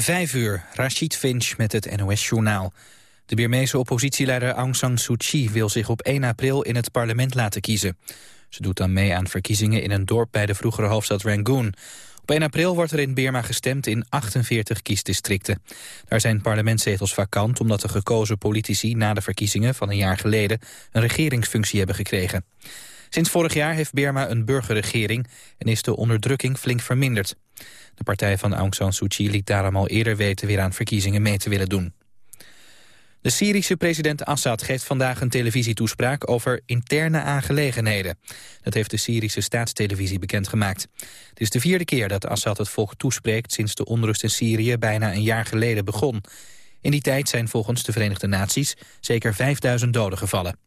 Vijf uur, Rashid Finch met het NOS-journaal. De Birmeese oppositieleider Aung San Suu Kyi wil zich op 1 april in het parlement laten kiezen. Ze doet dan mee aan verkiezingen in een dorp bij de vroegere hoofdstad Rangoon. Op 1 april wordt er in Birma gestemd in 48 kiesdistricten. Daar zijn parlementszetels vakant omdat de gekozen politici na de verkiezingen van een jaar geleden een regeringsfunctie hebben gekregen. Sinds vorig jaar heeft Birma een burgerregering en is de onderdrukking flink verminderd. De partij van Aung San Suu Kyi liet daarom al eerder weten weer aan verkiezingen mee te willen doen. De Syrische president Assad geeft vandaag een televisietoespraak over interne aangelegenheden. Dat heeft de Syrische staatstelevisie bekendgemaakt. Het is de vierde keer dat Assad het volk toespreekt sinds de onrust in Syrië bijna een jaar geleden begon. In die tijd zijn volgens de Verenigde Naties zeker 5000 doden gevallen.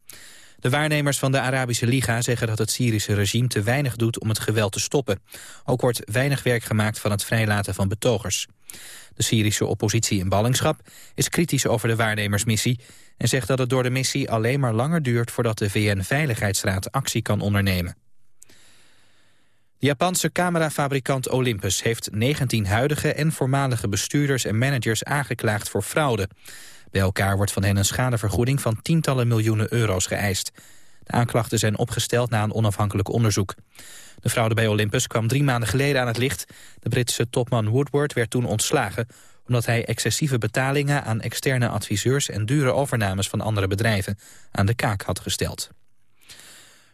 De waarnemers van de Arabische Liga zeggen dat het Syrische regime te weinig doet om het geweld te stoppen. Ook wordt weinig werk gemaakt van het vrijlaten van betogers. De Syrische oppositie in ballingschap is kritisch over de waarnemersmissie... en zegt dat het door de missie alleen maar langer duurt... voordat de VN-veiligheidsraad actie kan ondernemen. De Japanse camerafabrikant Olympus heeft 19 huidige en voormalige bestuurders en managers aangeklaagd voor fraude. Bij elkaar wordt van hen een schadevergoeding van tientallen miljoenen euro's geëist. De aanklachten zijn opgesteld na een onafhankelijk onderzoek. De fraude bij Olympus kwam drie maanden geleden aan het licht. De Britse topman Woodward werd toen ontslagen... omdat hij excessieve betalingen aan externe adviseurs... en dure overnames van andere bedrijven aan de kaak had gesteld.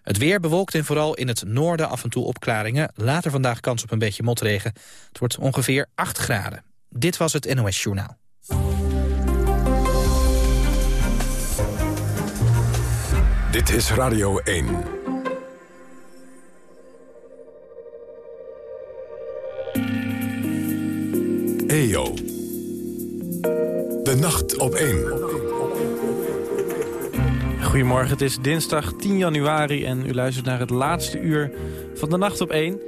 Het weer bewolkt en vooral in het noorden af en toe opklaringen. Later vandaag kans op een beetje motregen. Het wordt ongeveer 8 graden. Dit was het NOS Journaal. Dit is Radio 1. EO. De nacht op 1. Goedemorgen, het is dinsdag 10 januari en u luistert naar het laatste uur van de nacht op 1.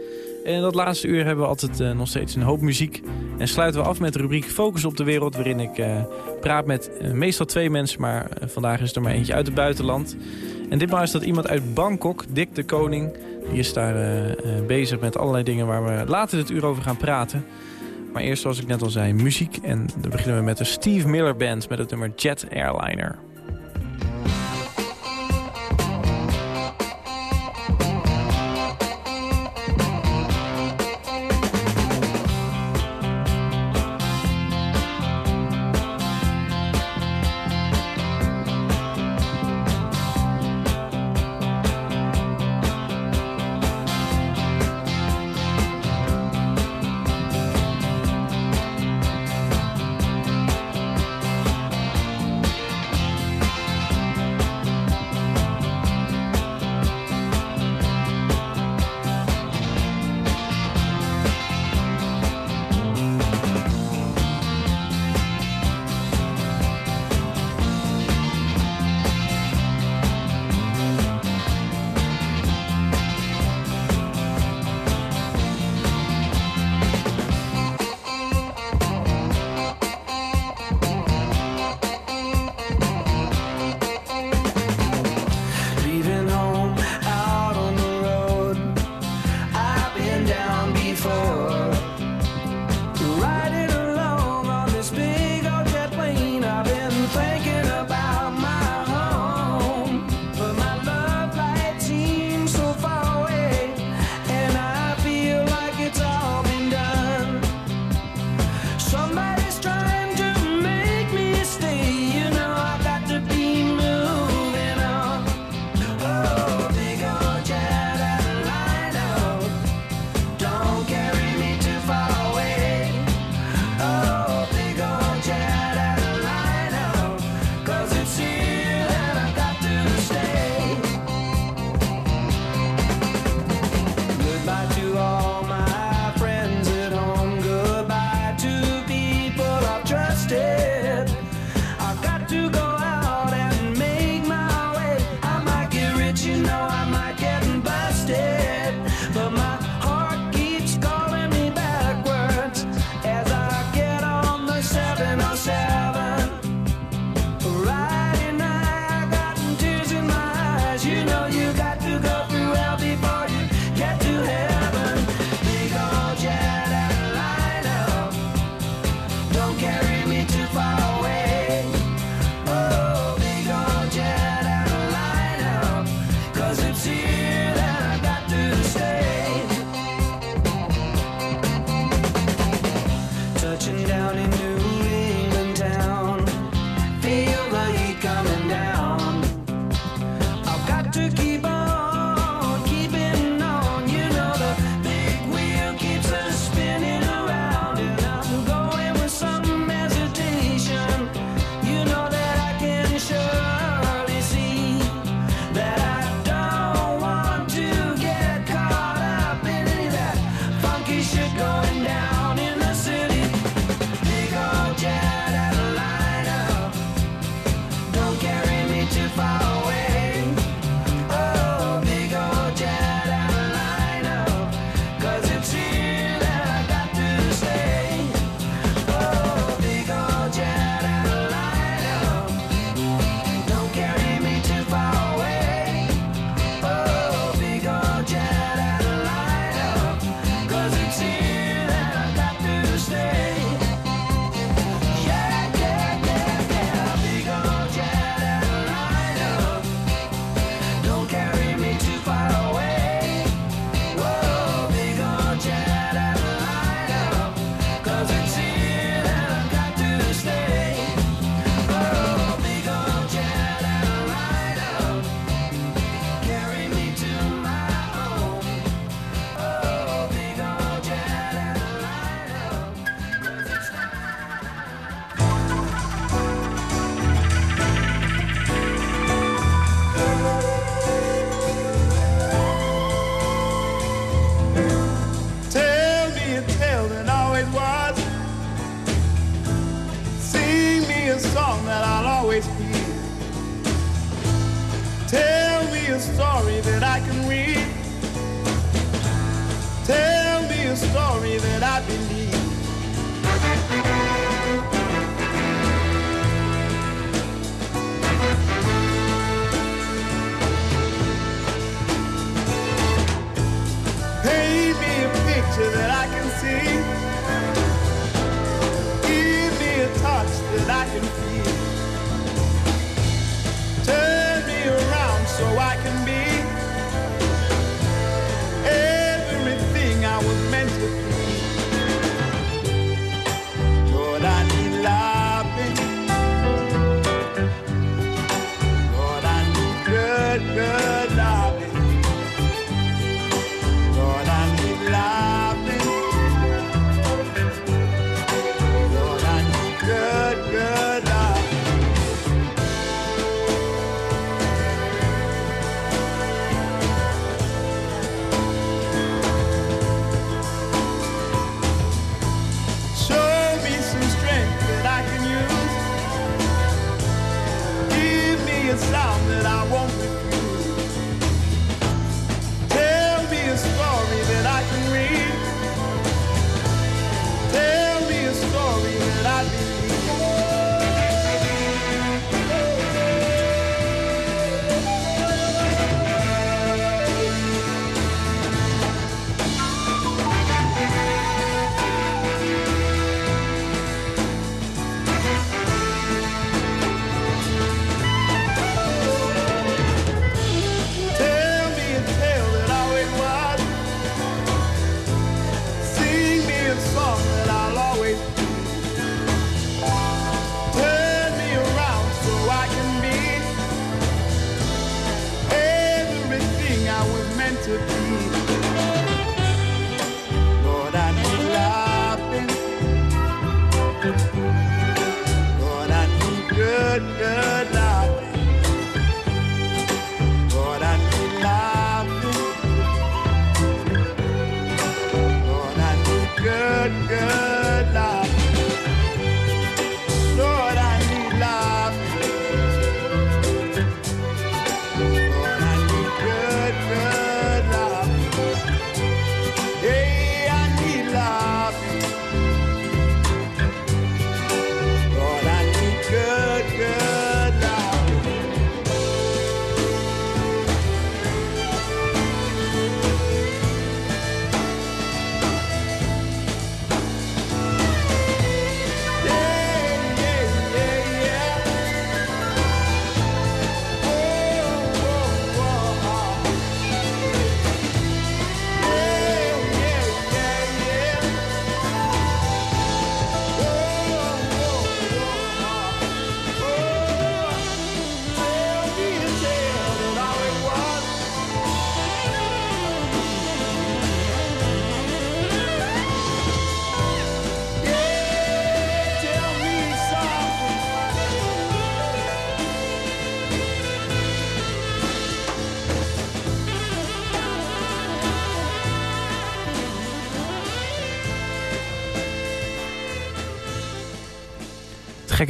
En dat laatste uur hebben we altijd uh, nog steeds een hoop muziek. En sluiten we af met de rubriek Focus op de Wereld... waarin ik uh, praat met uh, meestal twee mensen, maar vandaag is er maar eentje uit het buitenland. En ditmaal is dat iemand uit Bangkok, Dick de Koning. Die is daar bezig met allerlei dingen waar we later dit uur over gaan praten. Maar eerst, zoals ik net al zei, muziek. En dan beginnen we met de Steve Miller Band met het nummer Jet Airliner.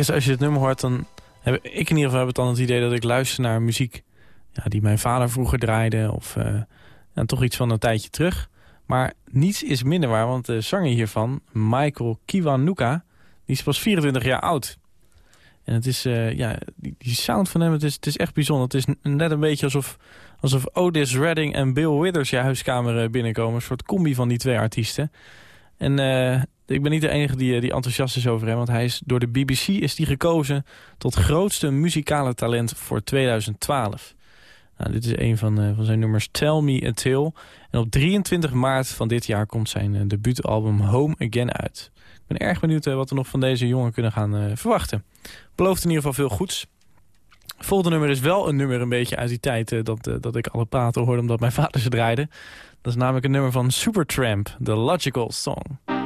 Is, als je het nummer hoort, dan heb ik in ieder geval heb het dan het idee dat ik luister naar muziek ja, die mijn vader vroeger draaide. Of uh, toch iets van een tijdje terug. Maar niets is minder waar, want de zanger hiervan, Michael Kiwanuka, die is pas 24 jaar oud. En het is, uh, ja, die, die, sound van hem, het is, het is echt bijzonder. Het is net een beetje alsof, alsof Otis Redding en Bill Withers je huiskamer eh, binnenkomen. Een soort combi van die twee artiesten. En uh, ik ben niet de enige die, eh, die enthousiast is over hem. Want hij is, door de BBC is hij gekozen tot grootste muzikale talent voor 2012. Nou, dit is een van, uh, van zijn nummers Tell Me a Tale. En op 23 maart van dit jaar komt zijn uh, debuutalbum Home Again uit. Ik ben erg benieuwd wat we nog van deze jongen kunnen gaan verwachten. Belooft in ieder geval veel goeds. volgende nummer is wel een nummer een beetje uit die tijd dat, dat ik alle praten hoorde omdat mijn vader ze draaide. Dat is namelijk een nummer van Supertramp, The Logical Song.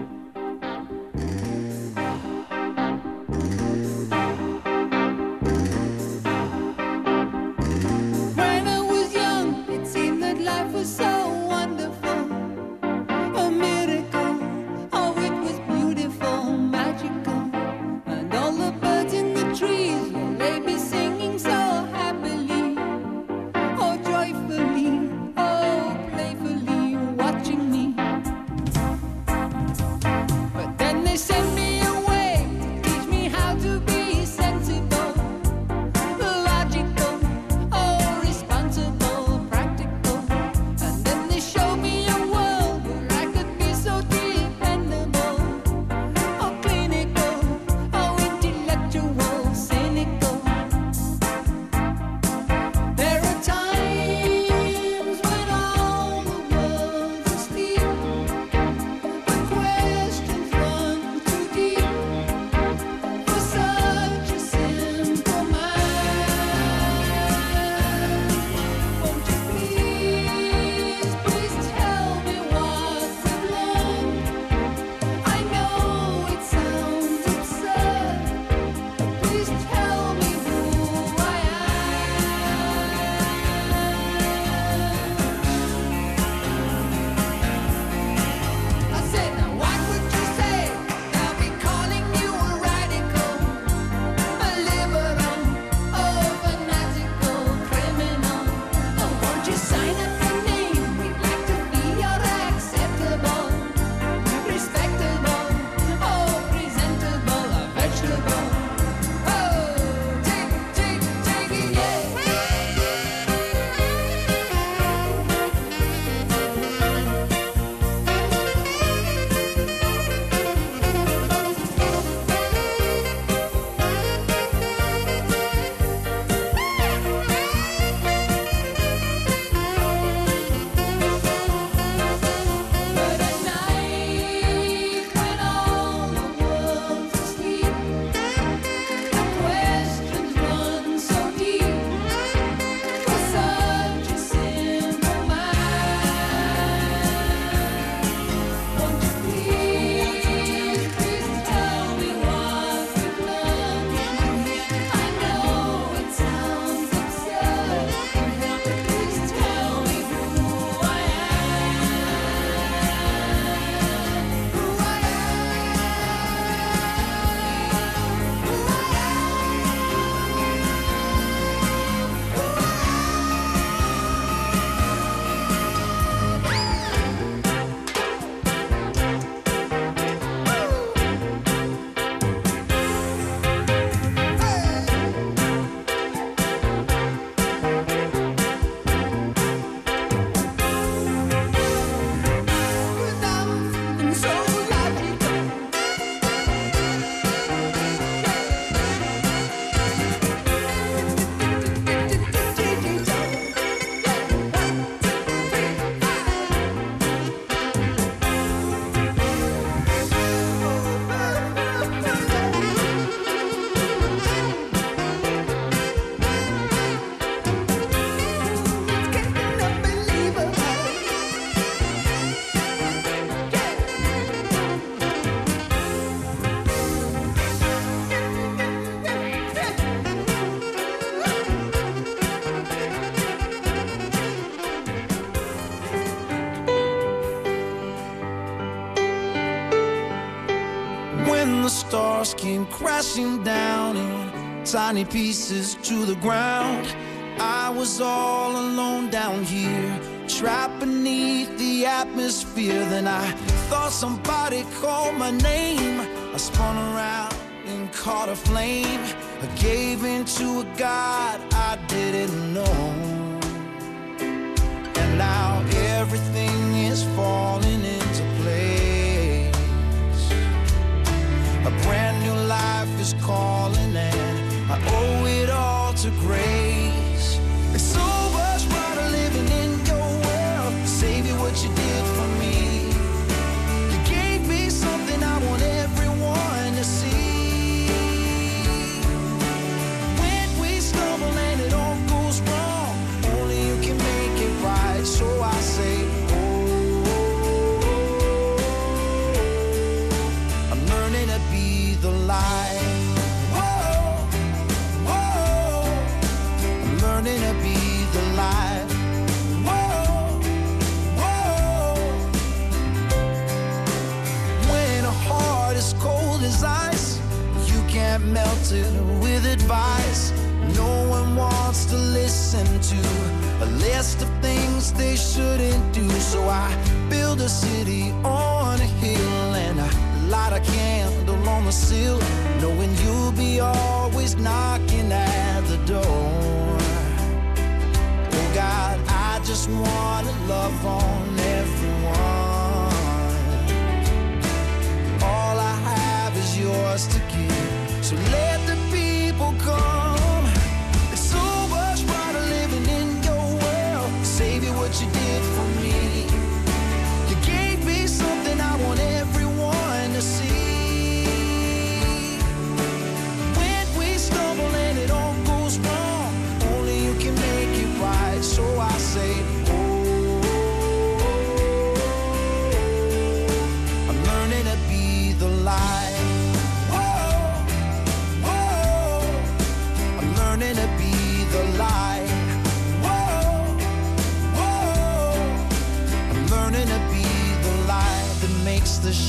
Crashing down in tiny pieces to the ground, I was all alone down here, trapped beneath the atmosphere. Then I thought somebody called my name. I spun around and caught a flame. I gave in to a God to a list of things they shouldn't do. So I build a city on a hill and I light a candle on the sill, knowing you'll be always knocking at the door. Oh God, I just wanna love on everyone. All I have is yours to give. So let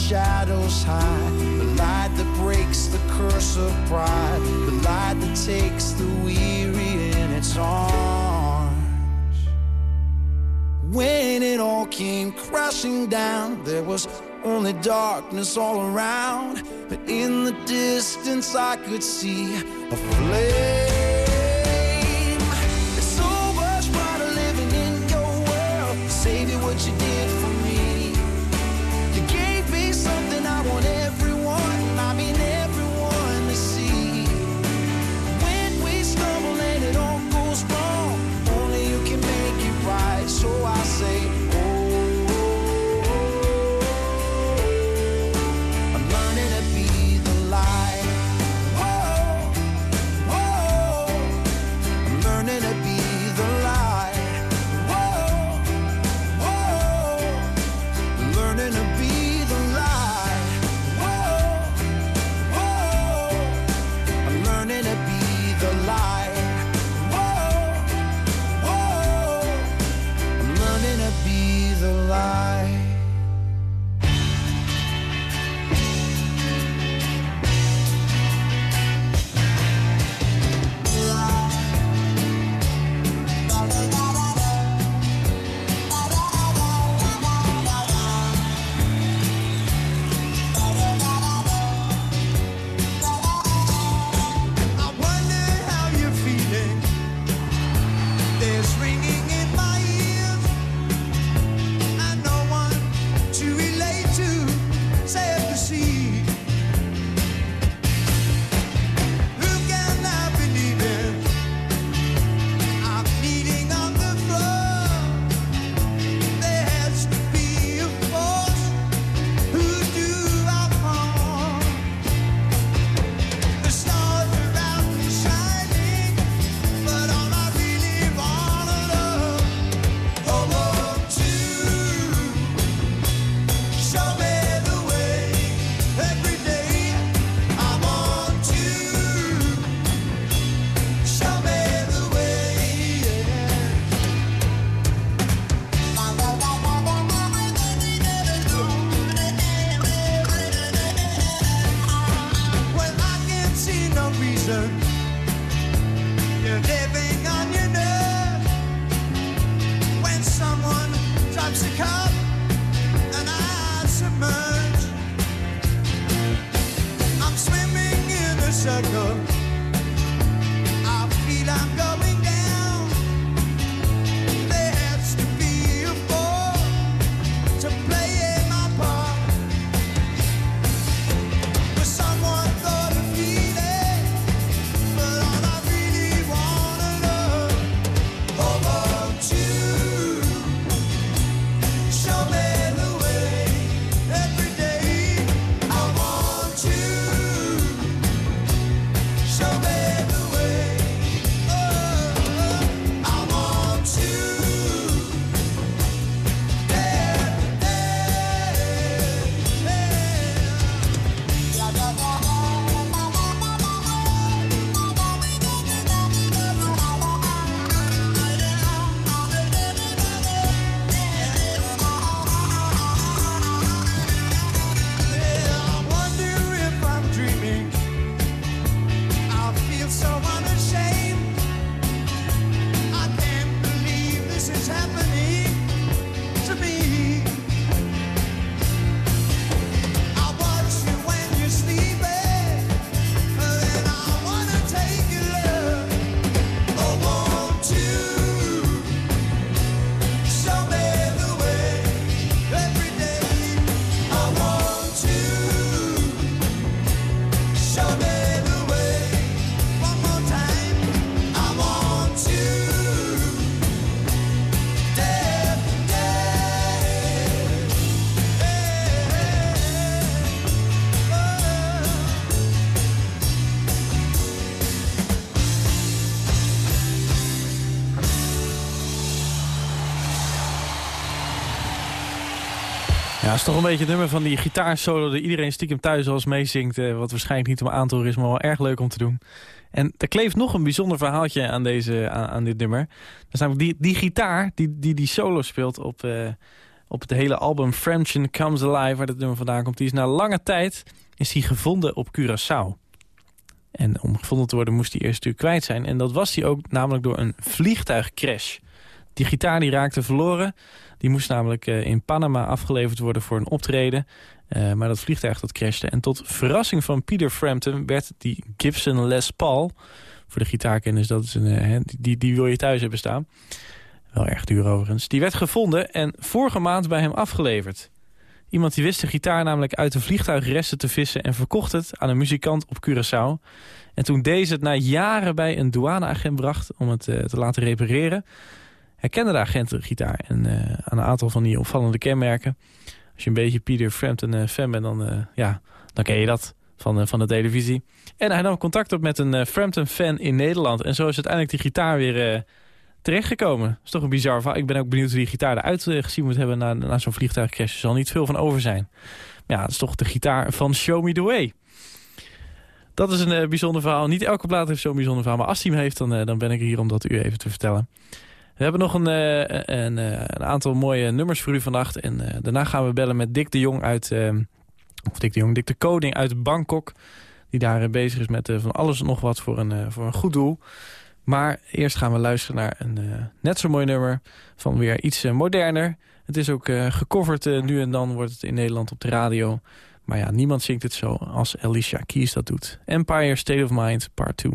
shadows hide, the light that breaks the curse of pride, the light that takes the weary in its arms. When it all came crashing down, there was only darkness all around. But in the distance, I could see a flame. Is toch een beetje het nummer van die gitaarsolo... dat iedereen stiekem thuis als meezingt. eh, wat waarschijnlijk niet om aan te horen is, maar wel erg leuk om te doen. En er kleeft nog een bijzonder verhaaltje aan, deze, aan, aan dit nummer. Dat is namelijk die, die gitaar die, die die solo speelt op, eh, op het hele album Frampton Comes Alive... waar dit nummer vandaan komt. Die is na lange tijd is die gevonden op Curaçao. En om gevonden te worden moest hij eerst natuurlijk kwijt zijn. En dat was hij ook namelijk door een vliegtuigcrash. Die gitaar die raakte verloren. Die moest namelijk eh, in Panama afgeleverd worden voor een optreden. Eh, maar dat vliegtuig dat crashte. En tot verrassing van Peter Frampton werd die Gibson Les Paul... voor de gitaarkennis, dat is een, eh, die, die wil je thuis hebben staan. Wel erg duur overigens. Die werd gevonden en vorige maand bij hem afgeleverd. Iemand die wist de gitaar namelijk uit de vliegtuigresten te vissen... en verkocht het aan een muzikant op Curaçao. En toen deze het na jaren bij een douaneagent bracht... om het te laten repareren... herkende de agent de gitaar. En eh, aan een aantal van die opvallende kenmerken... als je een beetje Peter Frampton eh, fan bent... dan, eh, ja, dan ken je dat van, van de televisie. En hij nam contact op met een Frampton-fan in Nederland. En zo is uiteindelijk die gitaar weer... terechtgekomen. Dat is toch een bizar verhaal. Ik ben ook benieuwd hoe die gitaar eruit gezien moet hebben... na, na zo'n vliegtuigcrash. Er zal niet veel van over zijn. Maar ja, dat is toch de gitaar van Show Me The Way. Dat is een bijzonder verhaal. Niet elke plaat heeft zo'n bijzonder verhaal. Maar als hij hem heeft, dan, dan ben ik hier om dat u even te vertellen. We hebben nog een, eh, een, eh, een aantal mooie nummers voor u vannacht. En eh, daarna gaan we bellen met Dick de Jong uit... eh, of Dick de Jong, Dick de Koning uit Bangkok. Die daar bezig is met van alles en nog wat voor een, voor een goed doel. Maar eerst gaan we luisteren naar een net zo mooi nummer van weer iets moderner. Het is ook gecoverd nu en dan wordt het in Nederland op de radio. Maar ja, niemand zingt het zo als Alicia Keys dat doet. Empire State of Mind Part 2.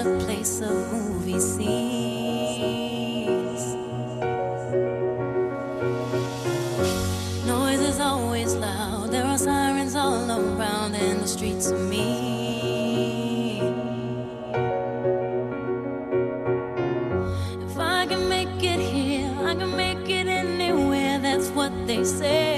A place of movie scenes. Noise is always loud, there are sirens all around, and the streets are mean. If I can make it here, I can make it anywhere, that's what they say.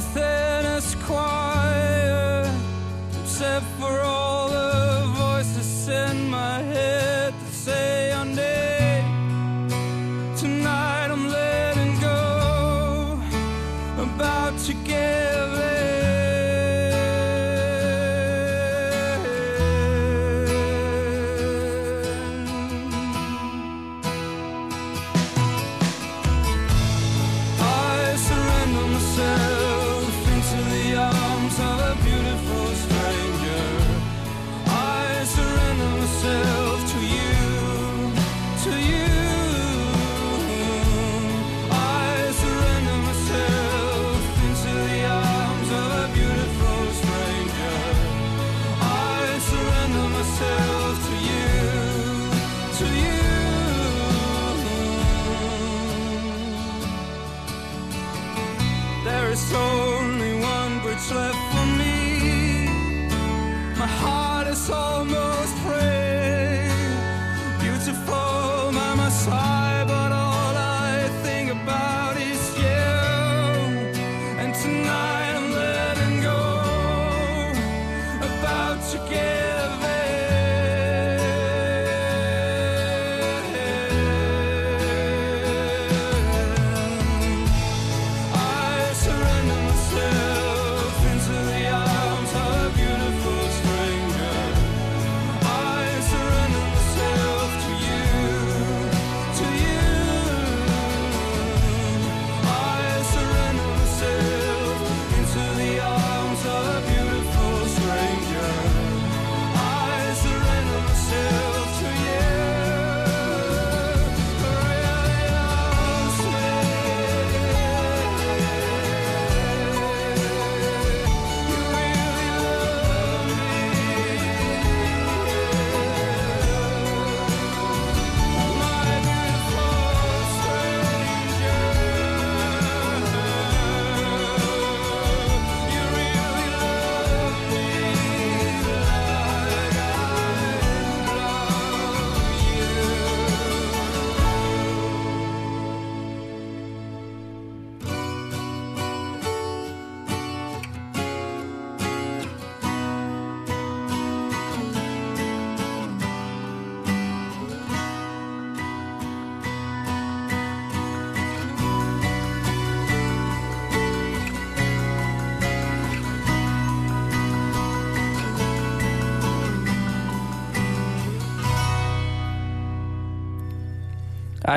Everything is quiet except for all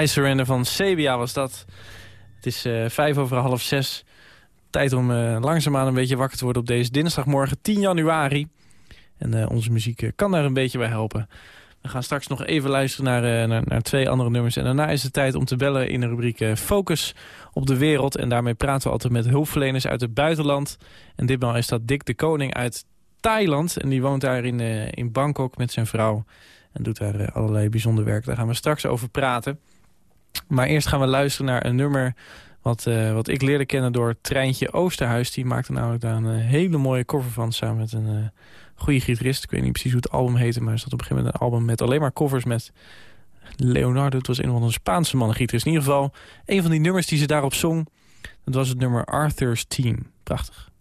I Surrender van Sebia was dat. Het is eh, vijf over half zes. Tijd om eh, langzaamaan een beetje wakker te worden op deze dinsdagmorgen 10 januari. En eh, onze muziek kan daar een beetje bij helpen. We gaan straks nog even luisteren naar, naar, naar twee andere nummers. En daarna is het tijd om te bellen in de rubriek Focus op de wereld. En daarmee praten we altijd met hulpverleners uit het buitenland. En ditmaal is dat Dick de Koning uit Thailand. En die woont daar in, in Bangkok met zijn vrouw. En doet daar allerlei bijzonder werk. Daar gaan we straks over praten. Maar eerst gaan we luisteren naar een nummer wat, eh, wat ik leerde kennen door Treintje Oosterhuis. Die maakte namelijk daar een eh, hele mooie cover van samen met een eh, goede gitarist. Ik weet niet precies hoe het album heette, maar er zat op een gegeven moment een album met alleen maar covers met Leonardo. Het was een of andere Spaanse man, een gitarist. In ieder geval, een van die nummers die ze daarop zong, dat was het nummer Arthur's Team. Prachtig.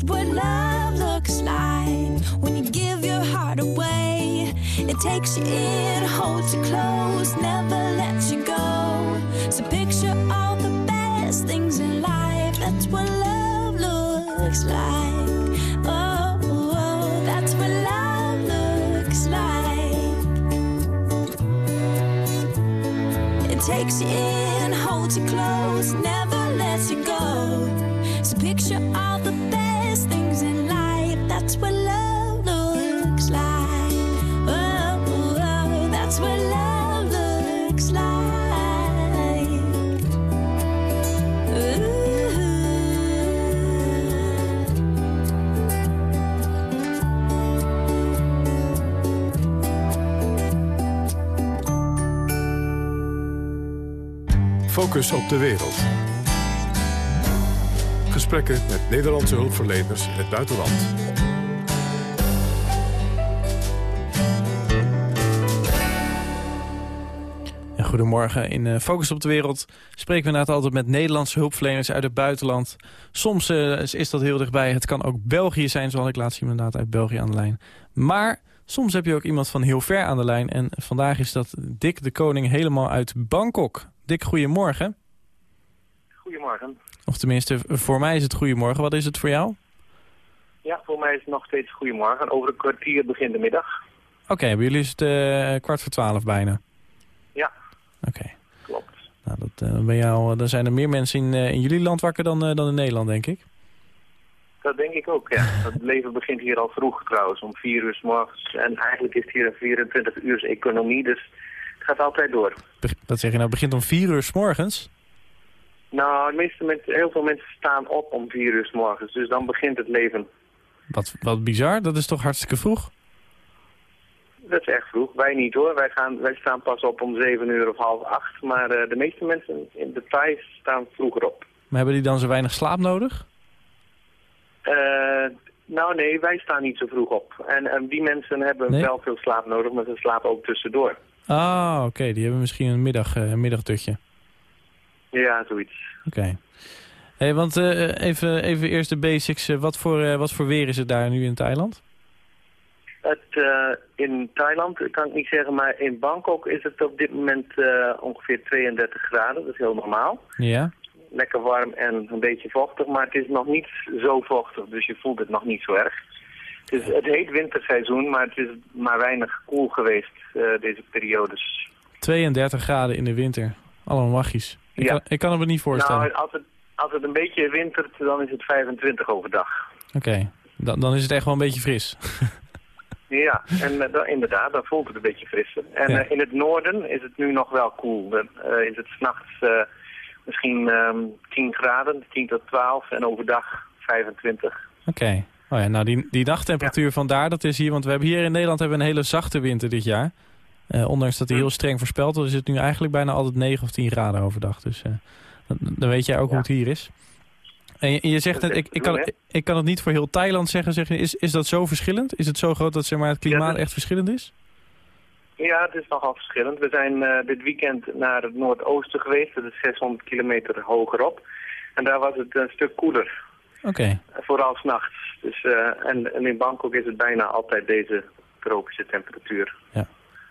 Just what love looks like. When you give your heart away, it takes you in, holds you close, never lets you go. So picture all the best things in life. That's what love looks like. Oh, oh, that's what love looks like. It takes you in, holds you close, Focus op de wereld. Gesprekken met Nederlandse hulpverleners in het buitenland. Ja, goedemorgen. In eh, Focus op de Wereld spreken we inderdaad altijd met Nederlandse hulpverleners uit het buitenland. Soms eh, is- dat heel dichtbij. Het kan ook België zijn, zoals ik laat zien inderdaad uit België aan de lijn. Maar soms heb je ook iemand van heel ver aan de lijn. En vandaag is dat Dick de Koning helemaal uit Bangkok. Dick, goedemorgen. Goedemorgen. Of tenminste, voor mij is het goedemorgen. Wat is het voor jou? Ja, voor mij is het nog steeds goedemorgen. Over een kwartier begint de middag. Oké, bij jullie is het eh, kwart voor twaalf bijna. Ja, Oké. klopt. Nou, dat, eh, ben jij al, dan zijn er meer mensen in, eh, in jullie land wakker dan, eh, dan in Nederland, denk ik. Dat denk ik ook, ja. Het leven begint hier al vroeg trouwens, om vier uur s morgens. En eigenlijk is het hier een 24 uur economie, dus gaat altijd door. Dat zeg je nou, het begint om vier uur s morgens? Nou, de meeste mensen, heel veel mensen staan op om vier uur s morgens, dus dan begint het leven. Wat, wat bizar, dat is toch hartstikke vroeg? Dat is echt vroeg. Wij niet hoor. Wij, gaan, wij staan pas op om zeven uur of half acht. Maar eh, de meeste mensen in de Thais staan vroeger op. Maar hebben die dan zo weinig slaap nodig? Eh, nou nee, wij staan niet zo vroeg op. En, die mensen hebben Nee? wel veel slaap nodig, maar ze slapen ook tussendoor. Ah, oké, die hebben misschien een, middag, eh, een middagdutje. Ja, zoiets. Oké. Hey, want eh, even, even eerst de basics. Eh, wat, voor, wat voor weer is het daar nu in Thailand? Het, in Thailand kan ik niet zeggen, maar in Bangkok is het op dit moment ongeveer 32 graden. Dat is heel normaal. Ja? Lekker warm en een beetje vochtig, maar het is nog niet zo vochtig, dus je voelt het nog niet zo erg. Het, is, het heet winterseizoen, maar het is maar weinig koel geweest eh, deze periodes. 32 graden in de winter. Allemaal magisch. Ik, Ja. kan, ik kan het me niet voorstellen. Nou, als het, als het een beetje wintert, dan is het 25 overdag. Oké, dan, dan is het echt wel een beetje fris. Ja, en eh, da- inderdaad, dan voelt het een beetje frisser. En Ja. eh, in het noorden is het nu nog wel koel. Dan eh, is het s'nachts misschien ehm 10 graden, 10 tot 12 en overdag 25. Oké. Oh ja, nou die, die nachttemperatuur vandaar, dat is hier... Want we hebben hier in Nederland hebben we een hele zachte winter dit jaar. Eh, ondanks dat die heel streng voorspeld wordt... is het nu eigenlijk bijna altijd 9 of 10 graden overdag. Dus eh, dan, dan weet jij ook hoe het hier is. En je, je zegt net, is ik, ik, kan, ik kan het niet voor heel Thailand zeggen. Zeg je, is, is dat zo verschillend? Is het zo groot dat zeg maar, het klimaat echt verschillend is? Ja, het is nogal verschillend. We zijn eh, dit weekend naar het noordoosten geweest. Dat is 600 kilometer hogerop. En daar was het een stuk koeler. Oké. Vooral s'nachts. Dus, eh, en, en in Bangkok is het bijna altijd deze tropische temperatuur.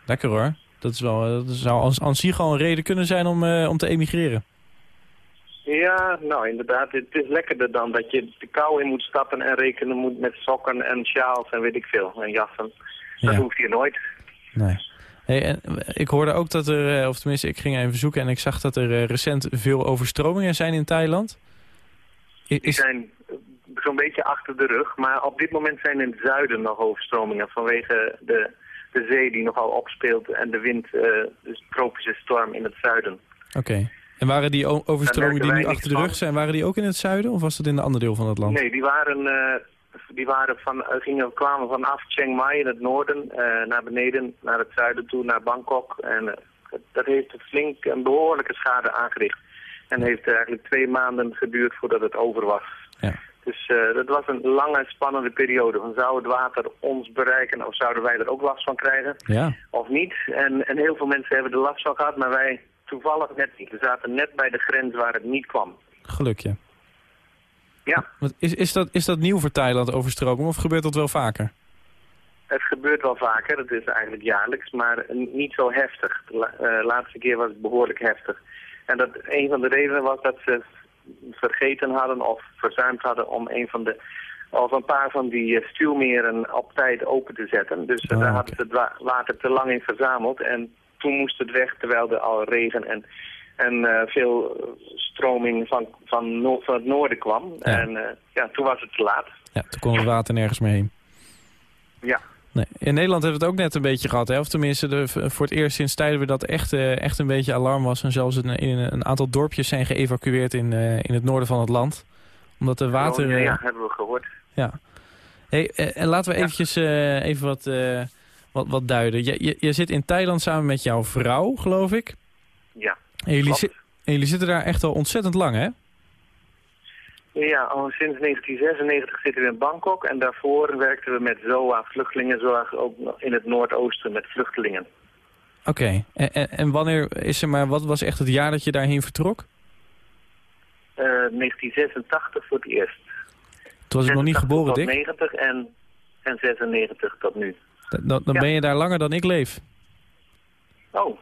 Lekker hoor. Dat, is wel, eh, dat zou als aan zich al een reden kunnen zijn om, eh, om te emigreren. Ja, nou inderdaad. Het is lekkerder dan dat je de kou in moet stappen en rekenen moet met sokken en sjaals en weet ik veel. En jassen. Dat Ja. hoeft hier nooit. Nee. Hey, en ik hoorde ook dat er, of tenminste ik ging even zoeken... en ik zag dat er recent veel overstromingen zijn in Thailand. I- Die Is, zijn eh, zo'n beetje achter de rug. Maar op dit moment zijn in het zuiden nog overstromingen vanwege de, de zee die nogal opspeelt en de wind, eh dus tropische storm in het zuiden. Oké. En waren die overstromingen die nu achter de rug zijn... waren die ook in het zuiden of was dat in een ander deel van het land? Nee, die waren, eh, die waren van, gingen, kwamen vanaf Chiang Mai in het noorden naar beneden, naar het zuiden toe, naar Bangkok. En dat heeft flink een behoorlijke schade aangericht. En heeft eigenlijk twee maanden geduurd voordat het over was. Ja. Dus eh, dat was een lange, spannende periode. Van zou het water ons bereiken of zouden wij er ook last van krijgen? Ja. Of niet? En, en heel veel mensen hebben er last van gehad, maar wij toevallig net niet. We zaten net bij de grens waar het niet kwam. Gelukje. Ja. Is, is, dat, is dat nieuw voor Thailand, overstroming, of gebeurt dat wel vaker? Het gebeurt wel vaker, het is eigenlijk jaarlijks, maar niet zo heftig. De eh, laatste keer was het behoorlijk heftig. En dat een van de redenen was dat ze vergeten hadden of verzuimd hadden om een van de of een paar van die eh, stuwmeren op tijd open te zetten. Dus Ah, daar hadden ze het wa- water te lang in verzameld en toen moest het weg terwijl er al regen en, en eh, veel stroming van, van, no- van het noorden kwam. Ja. En eh, ja, toen was het te laat. Ja, toen kon het water nergens meer heen. Ja. Nee. In Nederland hebben we het ook net een beetje gehad. Hè? Of tenminste, de, voor het eerst sinds tijden we dat echt, eh, echt een beetje alarm was. En zelfs in, in een aantal dorpjes zijn geëvacueerd in, eh, in het noorden van het land. Omdat de water... Groningen, eh, ja, hebben we gehoord. Ja. Hey, eh, en laten we Ja. eventjes eh, even wat, eh, wat, wat duiden. Je, je, je zit in Thailand samen met jouw vrouw, geloof ik. Ja. En jullie, zi- en jullie zitten daar echt al ontzettend lang, hè? Ja, al sinds 1996 zitten we in Bangkok en daarvoor werkten we met ZOA, vluchtelingenzorg, ook in het Noordoosten met vluchtelingen. Oké. En, en, en wanneer is er maar, wat was echt het jaar dat je daarheen vertrok? Eh 1986 voor het eerst. Toen was ik nog niet 86 geboren, Dick. 90 en, en 96 tot nu. Dan, dan dan Ja. ben je daar langer dan ik leef. Oh,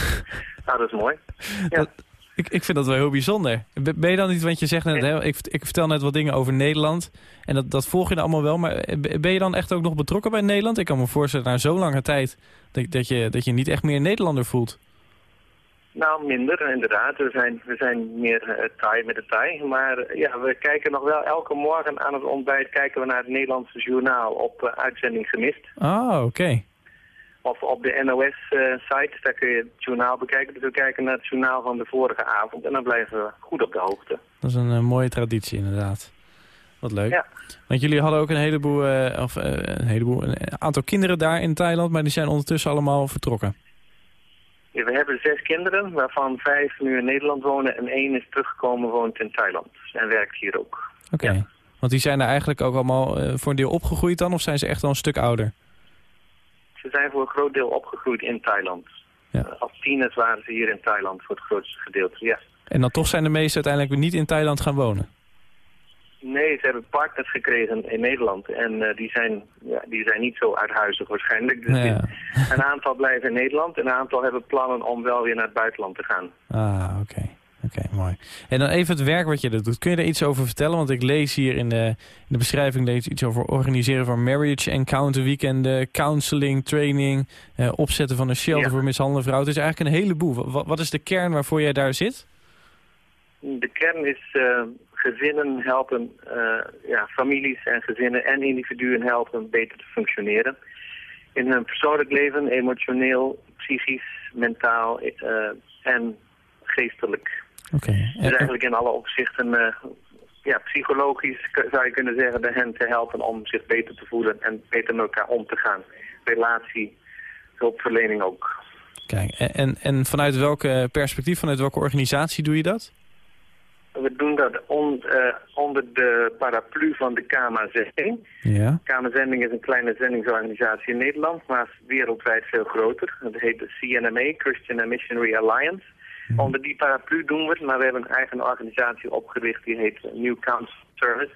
nou dat is mooi. Ja. Dat- Ik, ik vind dat wel heel bijzonder. Ben je dan niet, want je zegt net, hè, ik, ik vertel net wat dingen over Nederland. En dat, dat volg je dan allemaal wel. Maar eh, ben je dan echt ook nog betrokken bij Nederland? Ik kan me voorstellen, na zo'n lange tijd, dat, dat, je, dat je niet echt meer Nederlander voelt. Nou, minder inderdaad. We zijn, we zijn meer eh, Thai met de Thai. Maar eh, ja, we kijken nog wel elke morgen aan het ontbijt kijken we naar het Nederlandse journaal op uitzending gemist. Ah, oké. Of op de NOS-site, daar kun je het journaal bekijken. Dus we kijken naar het journaal van de vorige avond en dan blijven we goed op de hoogte. Dat is een eh, mooie traditie inderdaad. Wat leuk. Ja. Want jullie hadden ook een heleboel, eh, of, eh, een heleboel, een aantal kinderen daar in Thailand, maar die zijn ondertussen allemaal vertrokken. Ja, we hebben zes kinderen, waarvan vijf nu in Nederland wonen en één is teruggekomen woont in Thailand en werkt hier ook. Oké. Ja. Want die zijn daar eigenlijk ook allemaal eh, voor een deel opgegroeid dan, of zijn ze echt al een stuk ouder? Ze zijn voor een groot deel opgegroeid in Thailand. Ja. Eh, Als tieners waren ze hier in Thailand voor het grootste gedeelte, ja. En dan toch zijn de meesten uiteindelijk niet in Thailand gaan wonen. Nee, ze hebben partners gekregen in Nederland en eh, die, zijn, ja, die zijn niet zo uithuizig waarschijnlijk. Dus Ja. een aantal blijven in Nederland en een aantal hebben plannen om wel weer naar het buitenland te gaan. Ah, oké. Oké, mooi. En dan even het werk wat je er doet. Kun je er iets over vertellen? Want ik lees hier in de, in de beschrijving lees iets over organiseren van marriage encounter weekenden, counseling, training, eh, opzetten van een shelter Ja. voor mishandelde vrouwen. Het is eigenlijk een heleboel. Wat, wat is de kern waarvoor jij daar zit? De kern is eh, gezinnen helpen, eh, ja, families en gezinnen en individuen helpen beter te functioneren. in hun persoonlijk leven, emotioneel, psychisch, mentaal en geestelijk. Oké. Dus En- en- eigenlijk in alle opzichten, eh, ja, psychologisch zou je kunnen zeggen, de hen te helpen om zich beter te voelen en beter met elkaar om te gaan. Relatie, hulpverlening ook. Kijk, en, en, vanuit welke perspectief, vanuit welke organisatie doe je dat? We doen dat on- eh, onder de paraplu van de KMA-zending. Ja. KMA-zending is een kleine zendingsorganisatie in Nederland, maar wereldwijd veel groter. Dat heet de CNMA, Christian Missionary Alliance. Onder die paraplu doen we het, maar we hebben een eigen organisatie opgericht die heet New Council Service.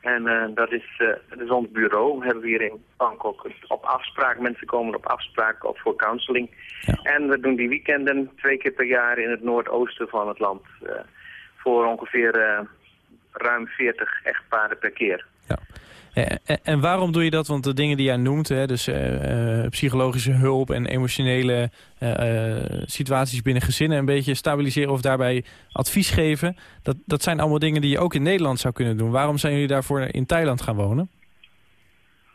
En eh, dat, is, eh, dat is ons bureau. We hebben hier in Bangkok op afspraak. Mensen komen op afspraak of voor counseling. Ja. En we doen die weekenden twee keer per jaar in het noordoosten van het land. eh, voor ongeveer eh, ruim 40 echtparen per keer. ja. En, en- en waarom doe je dat? Want de dingen die jij noemt, hè, dus eh, eh, psychologische hulp en emotionele eh, eh, situaties binnen gezinnen... een beetje stabiliseren of daarbij advies geven... Dat, dat zijn allemaal dingen die je ook in Nederland zou kunnen doen. Waarom zijn jullie daarvoor in Thailand gaan wonen?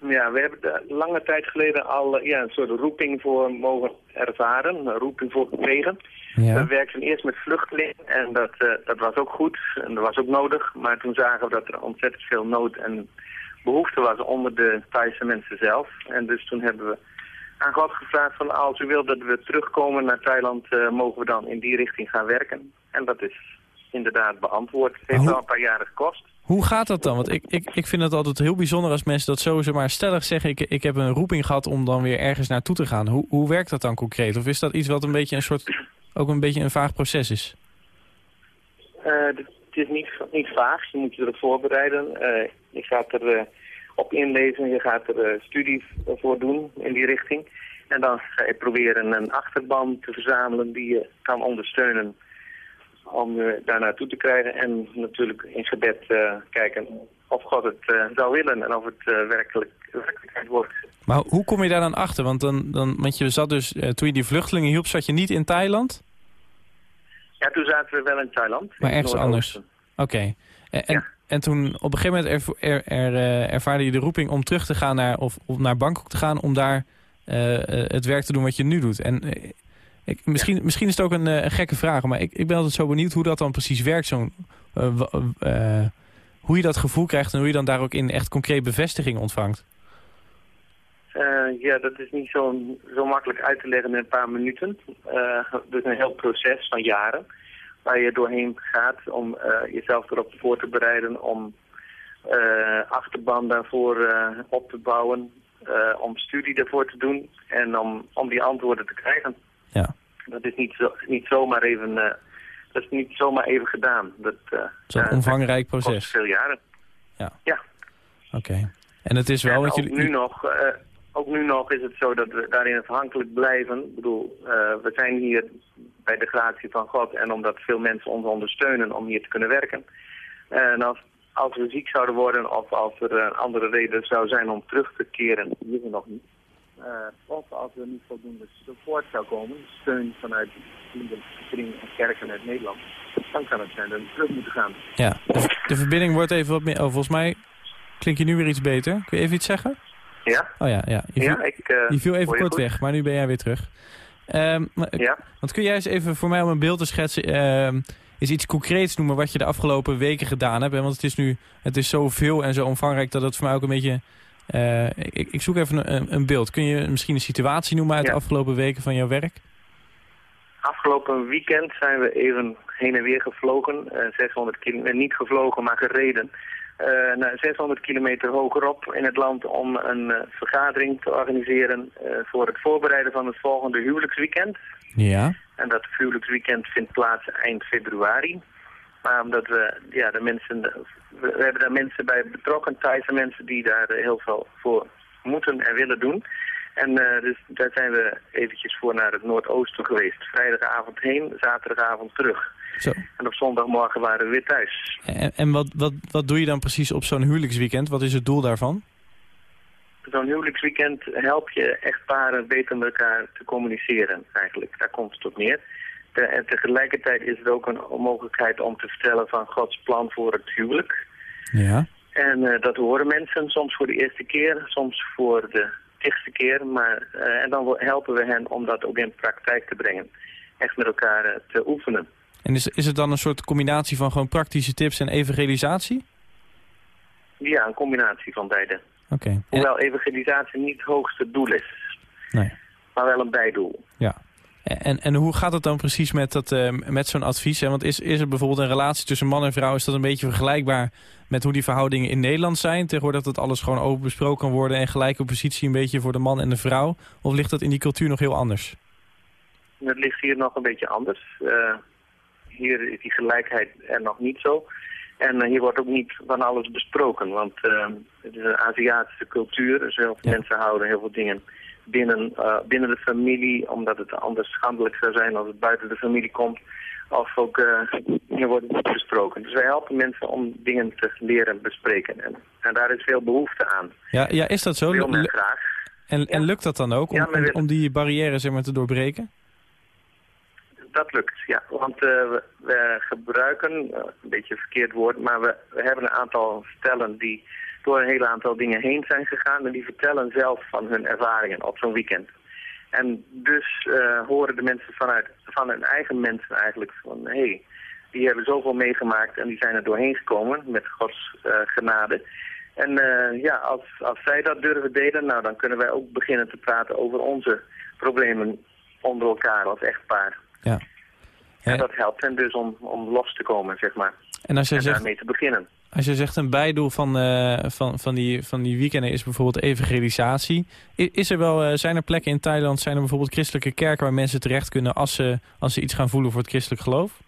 Ja, we hebben lange tijd geleden al eh, ja, een soort roeping voor mogen ervaren, een roeping voor gekregen. We werkten eerst met vluchtelingen en dat, eh, dat was ook goed en dat was ook nodig. Maar toen zagen we dat er ontzettend veel nood en behoefte was onder de Thaise mensen zelf. En dus toen hebben we aan God gevraagd van als u wilt dat we terugkomen naar Thailand, eh, mogen we dan in die richting gaan werken. En dat is inderdaad beantwoord. Het heeft wel een paar jaren gekost. Hoe gaat dat dan? Want ik, ik, ik vind het altijd heel bijzonder als mensen dat zo maar stellig zeggen. Ik, ik heb een roeping gehad om dan weer ergens naartoe te gaan. Hoe, hoe werkt dat dan concreet? Of is dat iets wat een beetje een soort, ook een beetje een vaag proces is? Eh, het is niet, niet vaag, je moet je erop voorbereiden. Eh, je gaat er eh, op inlezen, je gaat er eh, studie voor doen in die richting. En dan ga je proberen een achterban te verzamelen die je kan ondersteunen om je daar naartoe te krijgen. En natuurlijk in gebed eh, kijken of God het eh, zou willen en of het eh, werkelijk, werkelijkheid wordt. Maar hoe kom je daar dan achter? Want, dan, dan, want je zat dus, eh, toen je die vluchtelingen hielp, zat je niet in Thailand? Ja, toen zaten we wel in Thailand. Maar in ergens Noordoosten. Oké. En, en, Ja. En toen op een gegeven moment er, er, er, eh, ervaarde je de roeping om terug te gaan naar, of, of naar Bangkok te gaan... om daar eh, eh, het werk te doen wat je nu doet. En ik, misschien, misschien is het ook een, een gekke vraag, maar ik, ik ben altijd zo benieuwd hoe dat dan precies werkt. Zo'n, hoe je dat gevoel krijgt en hoe je dan daar ook in echt concreet bevestiging ontvangt. Ja, dat is niet zo, zo makkelijk uit te leggen in een paar minuten. Eh dus een heel proces van jaren waar je doorheen gaat om eh, jezelf erop voor te bereiden, om eh, achterban daarvoor eh, op te bouwen, om studie daarvoor te doen en om, om die antwoorden te krijgen. Ja, Dat is niet, zo, niet zomaar even, dat is niet zomaar even gedaan. Dat, eh, zo'n omvangrijk proces. veel jaren. Ja. ja. Oké. En het is wel, En jullie... nu nog, ook nu nog is het zo dat we daarin afhankelijk blijven. Ik bedoel, eh, we zijn hier bij de gratie van God en omdat veel mensen ons ondersteunen om hier te kunnen werken. En als, als we ziek zouden worden of als er een andere reden zou zijn om terug te keren, hier nog niet. Eh, of als er niet voldoende support zou komen, steun vanuit de kring en kerken uit Nederland, dan kan het zijn dat we terug moeten gaan. Ja, de, de verbinding wordt even wat meer... Oh, volgens mij klinkt je nu weer iets beter. Kun je even iets zeggen? Ja? Oh ja, ja. Je viel, Ja, ik... eh, je viel even je kort goed? weg, maar nu ben jij weer terug. Ehm, maar, Ja? Want kun jij eens even voor mij om een beeld te schetsen... ehm, is iets concreets noemen wat je de afgelopen weken gedaan hebt? hè? Want het is nu het is zoveel en zo omvangrijk dat het voor mij ook een beetje... eh, ik, ik zoek even een, een beeld. Kun je misschien een situatie noemen uit Ja. de afgelopen weken van jouw werk? Afgelopen weekend zijn we even heen en weer gevlogen. eh 600 kilometer, niet gevlogen, maar gereden. Eh, naar 600 kilometer hogerop in het land om een eh, vergadering te organiseren eh, voor het voorbereiden van het volgende huwelijksweekend. Ja. En dat huwelijksweekend vindt plaats eind februari. Maar omdat we, ja, de mensen, we, we hebben daar mensen bij betrokken, Thaise mensen die daar heel veel voor moeten en willen doen. En dus daar zijn we eventjes voor naar het Noordoosten geweest. Vrijdagavond heen, zaterdagavond terug. Zo. En op zondagmorgen waren we weer thuis. En, en wat, wat, wat doe je dan precies op zo'n huwelijksweekend? Wat is het doel daarvan? Zo'n huwelijksweekend help je echtparen beter met elkaar te communiceren eigenlijk. Daar komt het op neer. Te- en tegelijkertijd is het ook een mogelijkheid om te vertellen van Gods plan voor het huwelijk. Ja. En eh, dat horen mensen soms voor de eerste keer, soms voor de tigste keer. Maar, eh, en dan helpen we hen om dat ook in praktijk te brengen. Echt met elkaar eh, te oefenen. En is, is het dan een soort combinatie van gewoon praktische tips en evangelisatie? Ja, een combinatie van beide. Oké. En- Hoewel evangelisatie niet het hoogste doel is, Nee. maar wel een bijdoel. Ja. En, en hoe gaat het dan precies met, dat, eh, met zo'n advies? Hè? Want is, is er bijvoorbeeld een relatie tussen man en vrouw... is dat een beetje vergelijkbaar met hoe die verhoudingen in Nederland zijn? Tegenwoordig dat alles gewoon open besproken kan worden... en gelijke positie een beetje voor de man en de vrouw? Of ligt dat in die cultuur nog heel anders? Het ligt hier nog een beetje anders. Eh, hier is die gelijkheid er nog niet zo. En eh, hier wordt ook niet van alles besproken, want eh, het is een Aziatische cultuur. Dus heel veel Ja. mensen houden heel veel dingen binnen, eh, binnen de familie, omdat het anders schandelijk zou zijn als het buiten de familie komt. Of ook eh dingen worden niet besproken. Dus wij helpen mensen om dingen te leren bespreken. En, en daar is veel behoefte aan. Ja, ja is dat zo? Wil men graag. En, en lukt dat dan ook om, Ja, om, om die barrières zeg maar, te doorbreken? Dat lukt, ja. Want eh, we, gebruiken, eh, een beetje een verkeerd woord, maar we, we hebben een aantal stellen die door een hele aantal dingen heen zijn gegaan. En die vertellen zelf van hun ervaringen op zo'n weekend. En dus eh, horen de mensen vanuit, van hun eigen mensen eigenlijk van, hé, hey, die hebben zoveel meegemaakt en die zijn er doorheen gekomen met Gods genade. En ja, als, als zij dat durven delen, nou dan kunnen wij ook beginnen te praten over onze problemen onder elkaar als echtpaar. Ja. En dat helpt hen dus om, om los te komen, zeg maar. En als je En zegt, daarmee te beginnen. als je zegt een bijdoel van, eh, van, van, die, van die weekenden is bijvoorbeeld evangelisatie. Is er wel, eh, zijn er plekken in Thailand, zijn er bijvoorbeeld christelijke kerken waar mensen terecht kunnen als ze, als ze iets gaan voelen voor het christelijk geloof?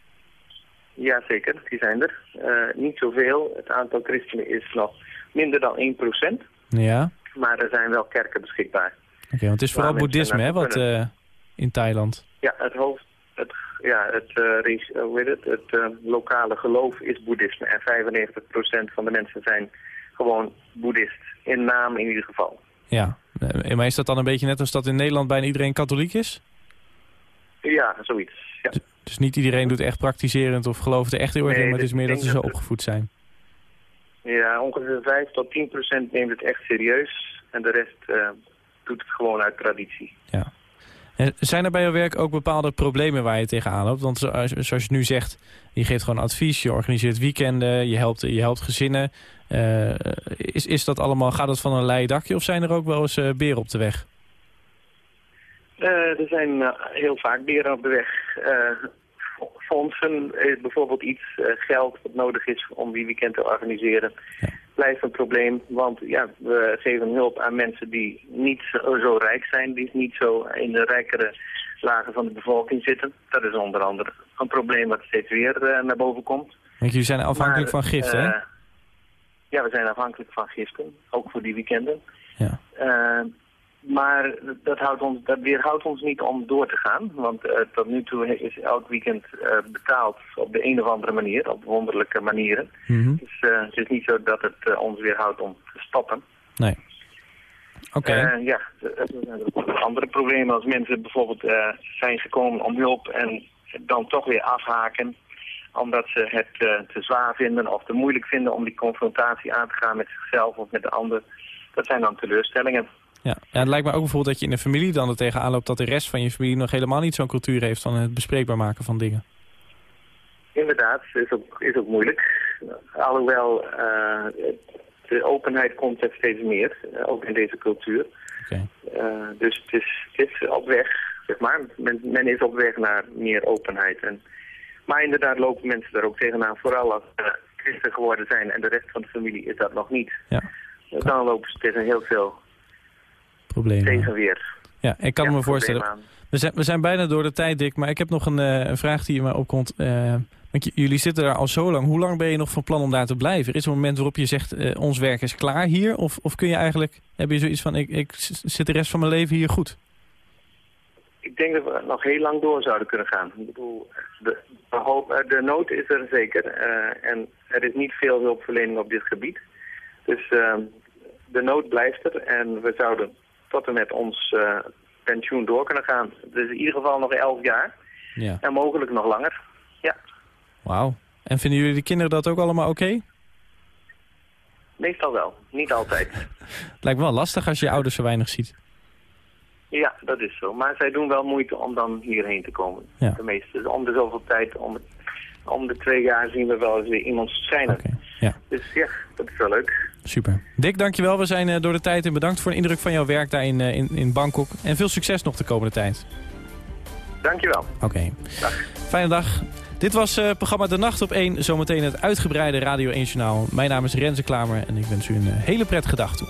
Ja, zeker. Die zijn er. Eh, niet zoveel. Het aantal christenen is nog minder dan 1%. Ja, Maar er zijn wel kerken beschikbaar. oké, want het is vooral boeddhisme hè, wat in Thailand. Ja, het hoofd... Het, ja, het, eh, eh, hoe heet het, het eh, lokale geloof is boeddhisme. En 95% van de mensen zijn gewoon boeddhist. In naam in ieder geval. Ja, maar is dat dan een beetje net als dat in Nederland bijna iedereen katholiek is? Ja, zoiets. Ja. Dus niet iedereen doet echt praktiserend of gelooft er echt heel erg in, maar het is dus meer dat ze zo opgevoed zijn. Ja, ongeveer 5 tot 10 procent neemt het echt serieus. En de rest doet het gewoon uit traditie. Ja. En zijn er bij jouw werk ook bepaalde problemen waar je tegenaan loopt? Want zoals, zoals je nu zegt, je geeft gewoon advies, je organiseert weekenden, je helpt, je helpt gezinnen. Eh, is, is dat allemaal, gaat het van een leien dakje of zijn er ook wel eens eh, beren op de weg? Eh, er zijn eh, heel vaak beren op de weg. Eh, fo- fondsen is bijvoorbeeld iets, eh, geld wat nodig is om die weekend te organiseren. Ja. Blijft een probleem, want ja, we geven hulp aan mensen die niet zo, zo rijk zijn, die niet zo in de rijkere lagen van de bevolking zitten. Dat is onder andere een probleem wat steeds weer eh, naar boven komt. Want jullie zijn afhankelijk Maar, van giften, hè? eh, ja, we zijn afhankelijk van giften, ook voor die weekenden. Ja. Eh, maar dat, houdt ons, dat weerhoudt ons niet om door te gaan. Want eh, tot nu toe is elk weekend eh, betaald op de een of andere manier, op wonderlijke manieren. Mhm. Dus eh, het is niet zo dat het ons weerhoudt om te stoppen. Nee. Oké. Ja, er andere problemen als mensen bijvoorbeeld zijn gekomen om hulp en dan toch weer afhaken omdat ze het te zwaar vinden of te moeilijk vinden om die confrontatie aan te gaan met zichzelf of met de ander. Dat zijn dan teleurstellingen. Ja. ja, het lijkt me ook bijvoorbeeld dat je in een familie dan er tegenaan loopt... dat de rest van je familie nog helemaal niet zo'n cultuur heeft... van het bespreekbaar maken van dingen. Inderdaad, is ook, is ook moeilijk. Alhoewel eh, de openheid komt er steeds meer, eh, ook in deze cultuur. Eh, dus het is, het is op weg, zeg maar. Men, men is op weg naar meer openheid. En, maar inderdaad lopen mensen daar ook tegenaan. Vooral als ze christen geworden zijn en de rest van de familie is dat nog niet. Ja, Dan lopen ze tegen heel veel problemen. tegenweer. Ja, ik kan Ja, me voorstellen. We zijn, we zijn bijna door de tijd, Dick. Maar ik heb nog een, eh, een vraag die me opkomt. Eh, want jullie zitten daar al zo lang. Hoe lang ben je nog van plan om daar te blijven? Er is een moment waarop je zegt, eh, ons werk is klaar hier? Of, of kun je eigenlijk, heb je zoiets van, ik, ik zit de rest van mijn leven hier goed? Ik denk dat we nog heel lang door zouden kunnen gaan. Ik bedoel, de, de, hoop, de nood is er zeker. en er is niet veel hulpverlening op dit gebied. Dus eh, de nood blijft er. En we zouden tot en met ons eh, pensioen door kunnen gaan. Dus in ieder geval nog elf jaar. Ja. En mogelijk nog langer. Ja, Wauw. En vinden jullie de kinderen dat ook allemaal oké? meestal wel. Niet altijd. Lijkt me wel lastig als je je ouders zo weinig ziet. Ja, dat is zo. Maar zij doen wel moeite om dan hierheen te komen. Ja. De meeste. Dus om de zoveel tijd, om, het- om de twee jaar zien we wel eens weer iemand. Oké, ja, Dus ja, dat is wel leuk. super. Dick, dankjewel. We zijn eh, door de tijd en bedankt voor een indruk van jouw werk daar in, eh, in, in Bangkok. En veel succes nog de komende tijd. Dankjewel. Oké. Fijne dag. Dit was eh programma De Nacht op 1. Zometeen het uitgebreide Radio 1 Journaal. Mijn naam is Renze Klamer en ik wens u een hele prettige dag toe.